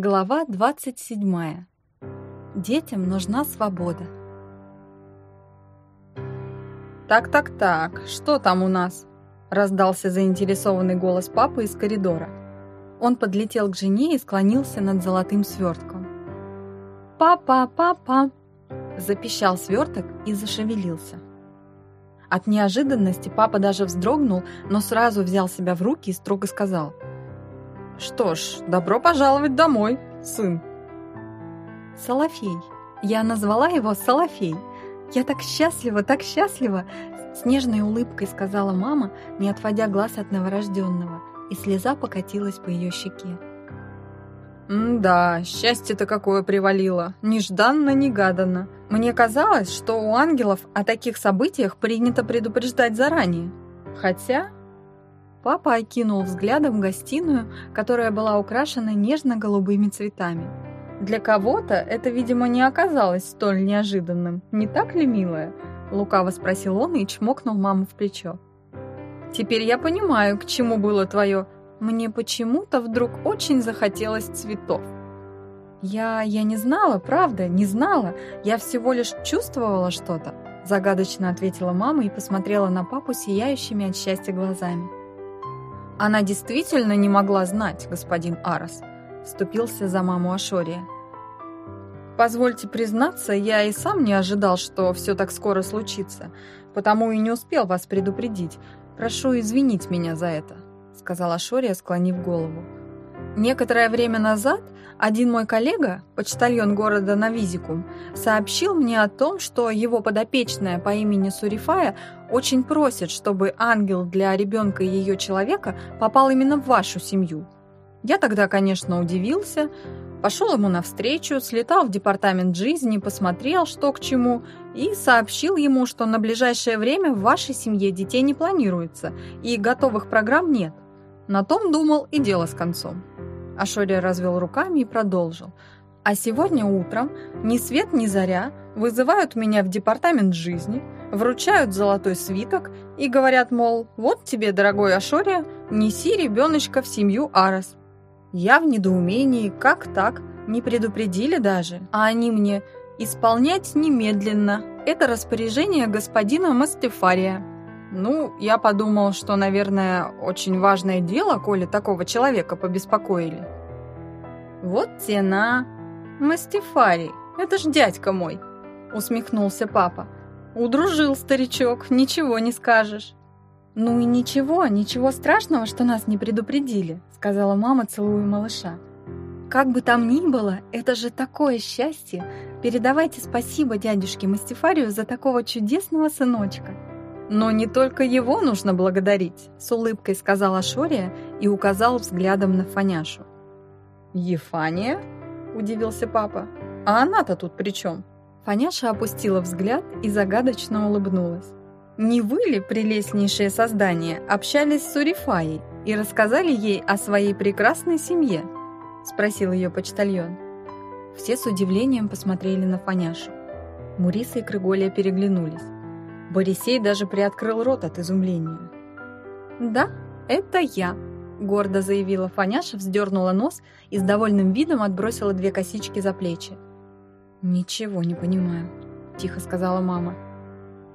Глава 27. Детям нужна свобода. «Так-так-так, что там у нас?» – раздался заинтересованный голос папы из коридора. Он подлетел к жене и склонился над золотым свертком. «Папа, папа!» – запищал сверток и зашевелился. От неожиданности папа даже вздрогнул, но сразу взял себя в руки и строго сказал – что ж, добро пожаловать домой, сын. Солофей. Я назвала его Солофей. Я так счастлива, так счастлива, с нежной улыбкой сказала мама, не отводя глаз от новорожденного, и слеза покатилась по ее щеке. «Да, счастье-то какое привалило, нежданно-негаданно. Мне казалось, что у ангелов о таких событиях принято предупреждать заранее. Хотя Папа окинул взглядом гостиную, которая была украшена нежно-голубыми цветами. «Для кого-то это, видимо, не оказалось столь неожиданным. Не так ли, милая?» Лукаво спросил он и чмокнул маму в плечо. «Теперь я понимаю, к чему было твое. Мне почему-то вдруг очень захотелось цветов». «Я... я не знала, правда, не знала. Я всего лишь чувствовала что-то», загадочно ответила мама и посмотрела на папу сияющими от счастья глазами. Она действительно не могла знать, господин Арос, вступился за маму Ашория. Позвольте признаться, я и сам не ожидал, что все так скоро случится, потому и не успел вас предупредить. Прошу извинить меня за это, сказала Ашория, склонив голову. Некоторое время назад один мой коллега, почтальон города Навизикум, сообщил мне о том, что его подопечная по имени Сурифая очень просит, чтобы ангел для ребенка и ее человека попал именно в вашу семью. Я тогда, конечно, удивился, пошел ему навстречу, слетал в департамент жизни, посмотрел, что к чему, и сообщил ему, что на ближайшее время в вашей семье детей не планируется и готовых программ нет. На том думал и дело с концом. Ашория развел руками и продолжил. А сегодня утром ни свет ни заря вызывают меня в департамент жизни, вручают золотой свиток и говорят, мол, вот тебе, дорогой Ашория, неси ребеночка в семью Арас. Я в недоумении, как так, не предупредили даже, а они мне исполнять немедленно. Это распоряжение господина Мастефария. Ну, я подумал, что, наверное, очень важное дело, коли такого человека побеспокоили. Вот тена. Мастифарий, это ж дядька мой, усмехнулся папа. Удружил старичок, ничего не скажешь. Ну и ничего, ничего страшного, что нас не предупредили, сказала мама, целуя малыша. Как бы там ни было, это же такое счастье. Передавайте спасибо дядюшке Мастифарию за такого чудесного сыночка. «Но не только его нужно благодарить», — с улыбкой сказала Шория и указал взглядом на Фаняшу. «Ефания?» — удивился папа. «А она-то тут при чем?» Фаняша опустила взгляд и загадочно улыбнулась. «Не вы ли, прелестнейшее создание, общались с Урифаей и рассказали ей о своей прекрасной семье?» — спросил ее почтальон. Все с удивлением посмотрели на Фаняшу. Муриса и Крыголия переглянулись. Борисей даже приоткрыл рот от изумления. «Да, это я», — гордо заявила Фаняша, вздернула нос и с довольным видом отбросила две косички за плечи. «Ничего не понимаю», — тихо сказала мама.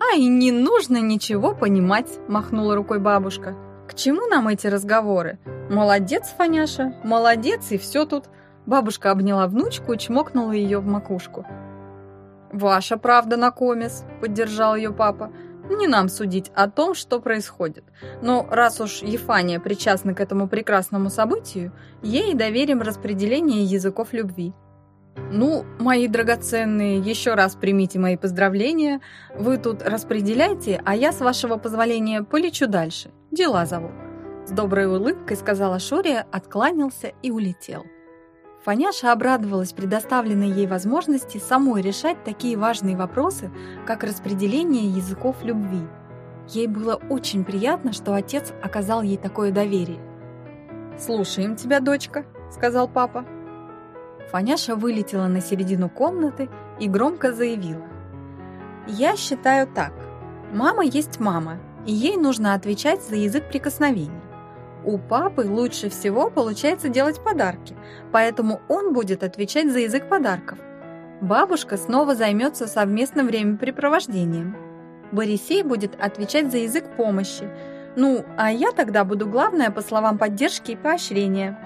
«Ай, не нужно ничего понимать», — махнула рукой бабушка. «К чему нам эти разговоры? Молодец, Фаняша, молодец, и все тут». Бабушка обняла внучку и чмокнула ее в макушку. «Ваша правда на комис», — поддержал ее папа. «Не нам судить о том, что происходит. Но раз уж Ефания причастна к этому прекрасному событию, ей доверим распределение языков любви». «Ну, мои драгоценные, еще раз примите мои поздравления. Вы тут распределяйте, а я, с вашего позволения, полечу дальше. Дела зовут». С доброй улыбкой сказала Шурия, откланялся и улетел. Фаняша обрадовалась предоставленной ей возможности самой решать такие важные вопросы, как распределение языков любви. Ей было очень приятно, что отец оказал ей такое доверие. «Слушаем тебя, дочка», — сказал папа. Фаняша вылетела на середину комнаты и громко заявила. «Я считаю так. Мама есть мама, и ей нужно отвечать за язык прикосновений. У папы лучше всего получается делать подарки, поэтому он будет отвечать за язык подарков. Бабушка снова займется совместным времяпрепровождением. Борисей будет отвечать за язык помощи. Ну, а я тогда буду главная по словам поддержки и поощрения.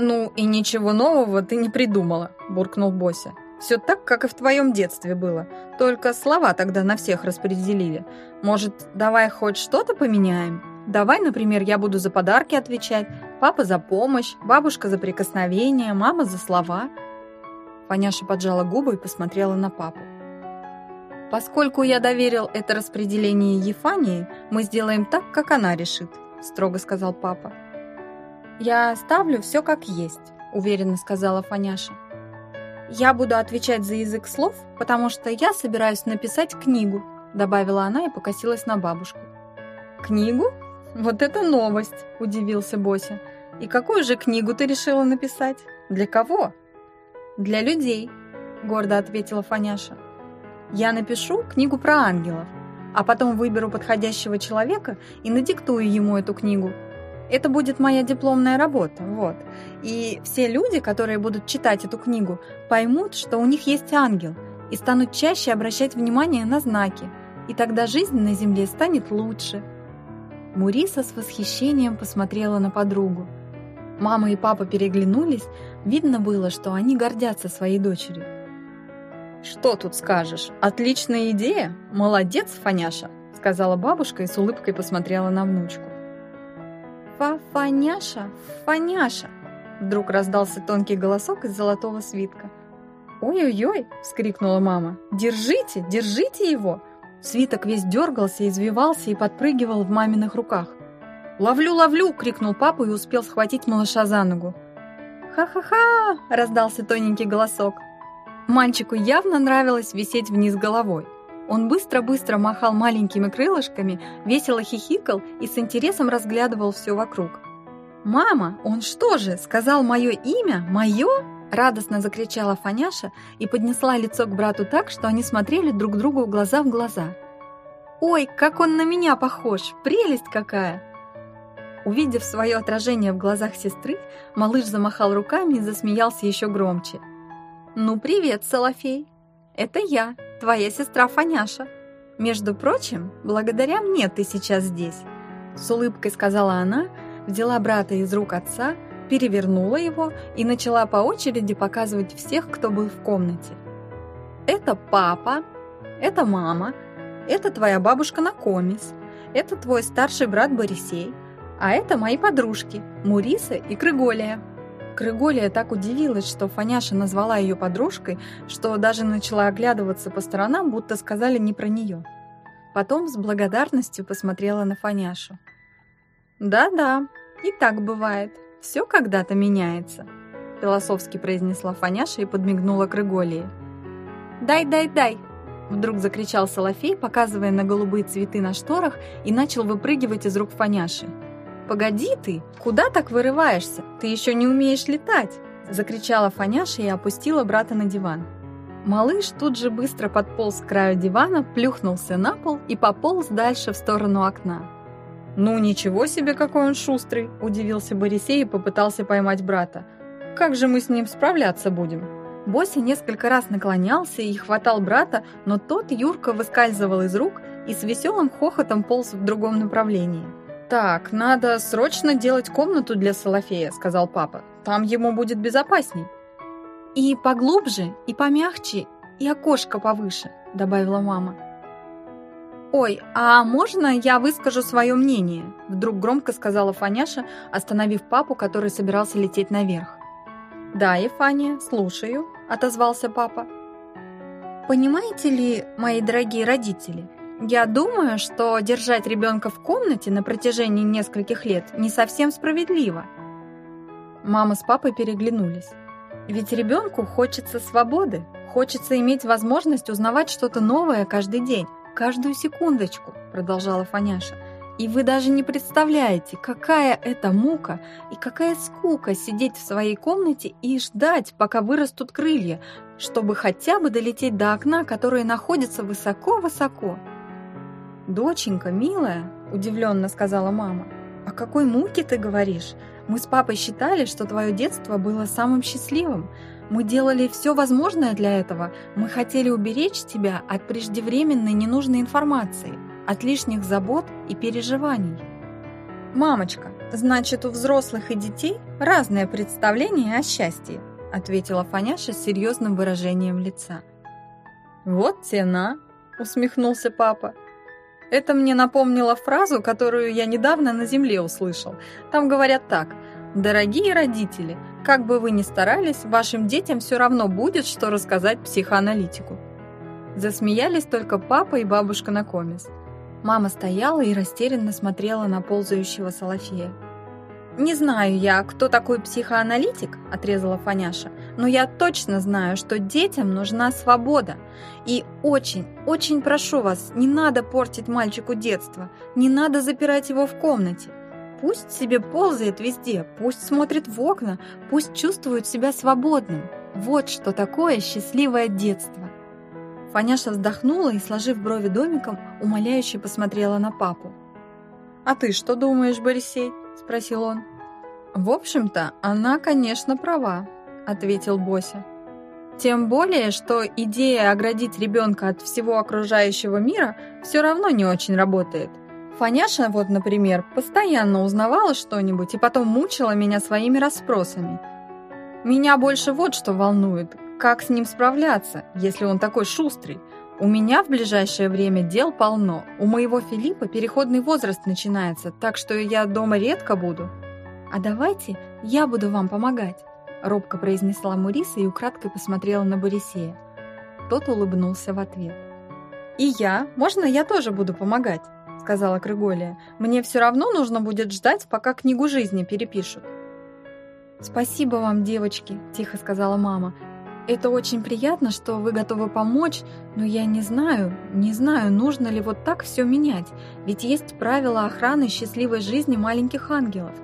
«Ну и ничего нового ты не придумала», – буркнул Бося. «Все так, как и в твоем детстве было. Только слова тогда на всех распределили. Может, давай хоть что-то поменяем? Давай, например, я буду за подарки отвечать, папа за помощь, бабушка за прикосновение, мама за слова». Фаняша поджала губы и посмотрела на папу. «Поскольку я доверил это распределение Ефании, мы сделаем так, как она решит», – строго сказал папа. «Я оставлю все как есть», — уверенно сказала Фаняша. «Я буду отвечать за язык слов, потому что я собираюсь написать книгу», добавила она и покосилась на бабушку. «Книгу? Вот это новость!» – удивился Бося. «И какую же книгу ты решила написать? Для кого?» «Для людей», – гордо ответила Фаняша. «Я напишу книгу про ангелов, а потом выберу подходящего человека и надиктую ему эту книгу, это будет моя дипломная работа, вот. И все люди, которые будут читать эту книгу, поймут, что у них есть ангел, и станут чаще обращать внимание на знаки, и тогда жизнь на земле станет лучше. Муриса с восхищением посмотрела на подругу. Мама и папа переглянулись, видно было, что они гордятся своей дочерью. «Что тут скажешь? Отличная идея! Молодец, Фаняша!» сказала бабушка и с улыбкой посмотрела на внучку. «Фа-фаняша, Фаняша!» Вдруг раздался тонкий голосок из золотого свитка. «Ой-ой-ой!» — вскрикнула мама. «Держите, держите его!» Свиток весь дергался, извивался и подпрыгивал в маминых руках. «Ловлю, ловлю!» — крикнул папа и успел схватить малыша за ногу. «Ха-ха-ха!» — раздался тоненький голосок. Мальчику явно нравилось висеть вниз головой. Он быстро-быстро махал маленькими крылышками, весело хихикал и с интересом разглядывал все вокруг. «Мама, он что же, сказал мое имя? Мое?» Радостно закричала Фаняша и поднесла лицо к брату так, что они смотрели друг другу глаза в глаза. «Ой, как он на меня похож! Прелесть какая!» Увидев свое отражение в глазах сестры, малыш замахал руками и засмеялся еще громче. «Ну, привет, Солофей! Это я, твоя сестра Фаняша. Между прочим, благодаря мне ты сейчас здесь», — с улыбкой сказала она, взяла брата из рук отца, перевернула его и начала по очереди показывать всех, кто был в комнате. «Это папа, это мама, это твоя бабушка Накомис, это твой старший брат Борисей, а это мои подружки Муриса и Крыголия». Крыголия так удивилась, что Фаняша назвала ее подружкой, что даже начала оглядываться по сторонам, будто сказали не про нее. Потом с благодарностью посмотрела на Фаняшу. «Да-да, и так бывает. Все когда-то меняется», — философски произнесла Фаняша и подмигнула Крыголии. «Дай, дай, дай!» Вдруг закричал Солофей, показывая на голубые цветы на шторах, и начал выпрыгивать из рук Фаняши. «Погоди ты! Куда так вырываешься? Ты еще не умеешь летать!» Закричала Фаняша и опустила брата на диван. Малыш тут же быстро подполз к краю дивана, плюхнулся на пол и пополз дальше в сторону окна. «Ну ничего себе, какой он шустрый!» – удивился Борисей и попытался поймать брата. «Как же мы с ним справляться будем?» Бося несколько раз наклонялся и хватал брата, но тот Юрка выскальзывал из рук и с веселым хохотом полз в другом направлении. «Так, надо срочно делать комнату для Солофея», — сказал папа. «Там ему будет безопасней». «И поглубже, и помягче, и окошко повыше», — добавила мама. «Ой, а можно я выскажу свое мнение?» Вдруг громко сказала Фаняша, остановив папу, который собирался лететь наверх. «Да, Ефания, слушаю», — отозвался папа. «Понимаете ли, мои дорогие родители, я думаю, что держать ребенка в комнате на протяжении нескольких лет не совсем справедливо. Мама с папой переглянулись. Ведь ребенку хочется свободы, хочется иметь возможность узнавать что-то новое каждый день, каждую секундочку, продолжала Фаняша. И вы даже не представляете, какая это мука и какая скука сидеть в своей комнате и ждать, пока вырастут крылья, чтобы хотя бы долететь до окна, которое находится высоко-высоко. «Доченька, милая», — удивленно сказала мама, О какой муке ты говоришь? Мы с папой считали, что твое детство было самым счастливым. Мы делали все возможное для этого. Мы хотели уберечь тебя от преждевременной ненужной информации, от лишних забот и переживаний. «Мамочка, значит, у взрослых и детей разное представление о счастье», ответила Фаняша с серьезным выражением лица. «Вот тена», — усмехнулся папа. Это мне напомнило фразу, которую я недавно на земле услышал. Там говорят так. «Дорогие родители, как бы вы ни старались, вашим детям все равно будет, что рассказать психоаналитику». Засмеялись только папа и бабушка на комис. Мама стояла и растерянно смотрела на ползающего Салафея. «Не знаю я, кто такой психоаналитик», — отрезала Фаняша, «но я точно знаю, что детям нужна свобода. И очень, очень прошу вас, не надо портить мальчику детство, не надо запирать его в комнате. Пусть себе ползает везде, пусть смотрит в окна, пусть чувствует себя свободным. Вот что такое счастливое детство». Фаняша вздохнула и, сложив брови домиком, умоляюще посмотрела на папу. «А ты что думаешь, Борисей?» — спросил он. «В общем-то, она, конечно, права», — ответил Бося. «Тем более, что идея оградить ребенка от всего окружающего мира все равно не очень работает. Фаняша, вот, например, постоянно узнавала что-нибудь и потом мучила меня своими расспросами. Меня больше вот что волнует, как с ним справляться, если он такой шустрый, у меня в ближайшее время дел полно. У моего Филиппа переходный возраст начинается, так что я дома редко буду. А давайте я буду вам помогать, робко произнесла Муриса и украдкой посмотрела на Борисея. Тот улыбнулся в ответ. «И я? Можно я тоже буду помогать?» — сказала Крыголия. «Мне все равно нужно будет ждать, пока книгу жизни перепишут». «Спасибо вам, девочки», — тихо сказала мама. Это очень приятно, что вы готовы помочь, но я не знаю, не знаю, нужно ли вот так все менять, ведь есть правила охраны счастливой жизни маленьких ангелов.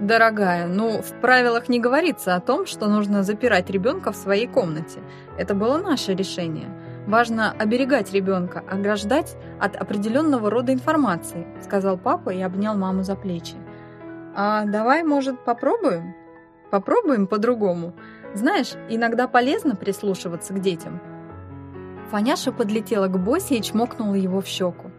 Дорогая, ну, в правилах не говорится о том, что нужно запирать ребенка в своей комнате. Это было наше решение. Важно оберегать ребенка, ограждать от определенного рода информации, сказал папа и обнял маму за плечи. А давай, может, попробуем? Попробуем по-другому. Знаешь, иногда полезно прислушиваться к детям. Фаняша подлетела к Босе и чмокнула его в щеку.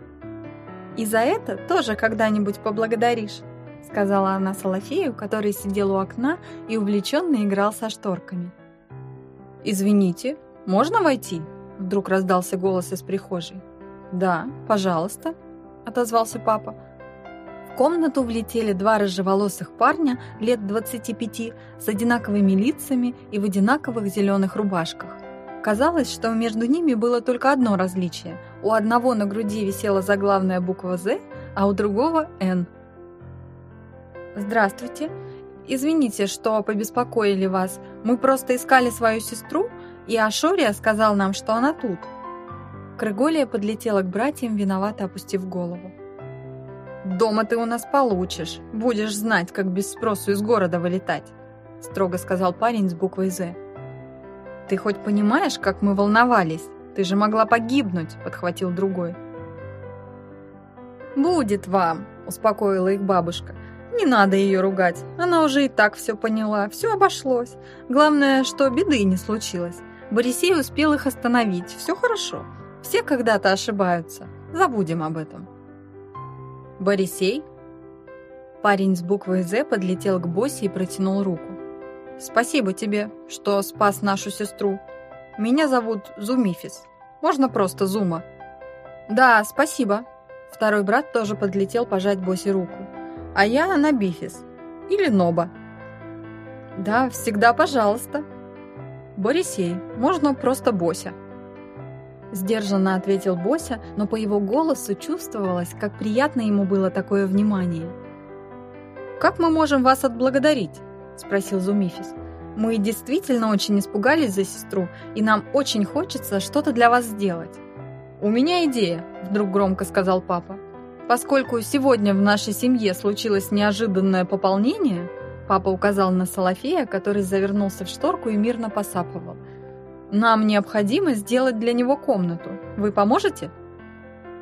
«И за это тоже когда-нибудь поблагодаришь», сказала она Салафею, который сидел у окна и увлеченно играл со шторками. «Извините, можно войти?» Вдруг раздался голос из прихожей. «Да, пожалуйста», — отозвался папа комнату влетели два рыжеволосых парня лет 25 с одинаковыми лицами и в одинаковых зеленых рубашках. Казалось, что между ними было только одно различие. У одного на груди висела заглавная буква «З», а у другого «Н». «Здравствуйте. Извините, что побеспокоили вас. Мы просто искали свою сестру, и Ашория сказал нам, что она тут». Крыголия подлетела к братьям, виновато опустив голову. «Дома ты у нас получишь. Будешь знать, как без спросу из города вылетать», — строго сказал парень с буквой «З». «Ты хоть понимаешь, как мы волновались? Ты же могла погибнуть», — подхватил другой. «Будет вам», — успокоила их бабушка. «Не надо ее ругать. Она уже и так все поняла. Все обошлось. Главное, что беды не случилось. Борисей успел их остановить. Все хорошо. Все когда-то ошибаются. Забудем об этом». «Борисей?» Парень с буквой «З» подлетел к Босе и протянул руку. «Спасибо тебе, что спас нашу сестру. Меня зовут Зумифис. Можно просто Зума?» «Да, спасибо». Второй брат тоже подлетел пожать Босе руку. «А я Набифис. Или Ноба». «Да, всегда пожалуйста». «Борисей, можно просто Бося». Сдержанно ответил Бося, но по его голосу чувствовалось, как приятно ему было такое внимание. «Как мы можем вас отблагодарить?» – спросил Зумифис. «Мы действительно очень испугались за сестру, и нам очень хочется что-то для вас сделать». «У меня идея», – вдруг громко сказал папа. «Поскольку сегодня в нашей семье случилось неожиданное пополнение», папа указал на Салафея, который завернулся в шторку и мирно посапывал – нам необходимо сделать для него комнату. Вы поможете?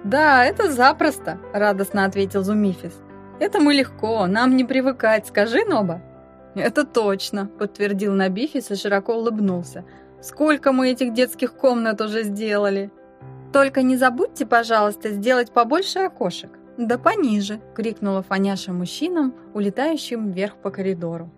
Да, это запросто, радостно ответил Зумифис. Это мы легко, нам не привыкать, скажи, Ноба. Это точно, подтвердил Набифис и широко улыбнулся. Сколько мы этих детских комнат уже сделали. Только не забудьте, пожалуйста, сделать побольше окошек. «Да пониже!» — крикнула Фаняша мужчинам, улетающим вверх по коридору.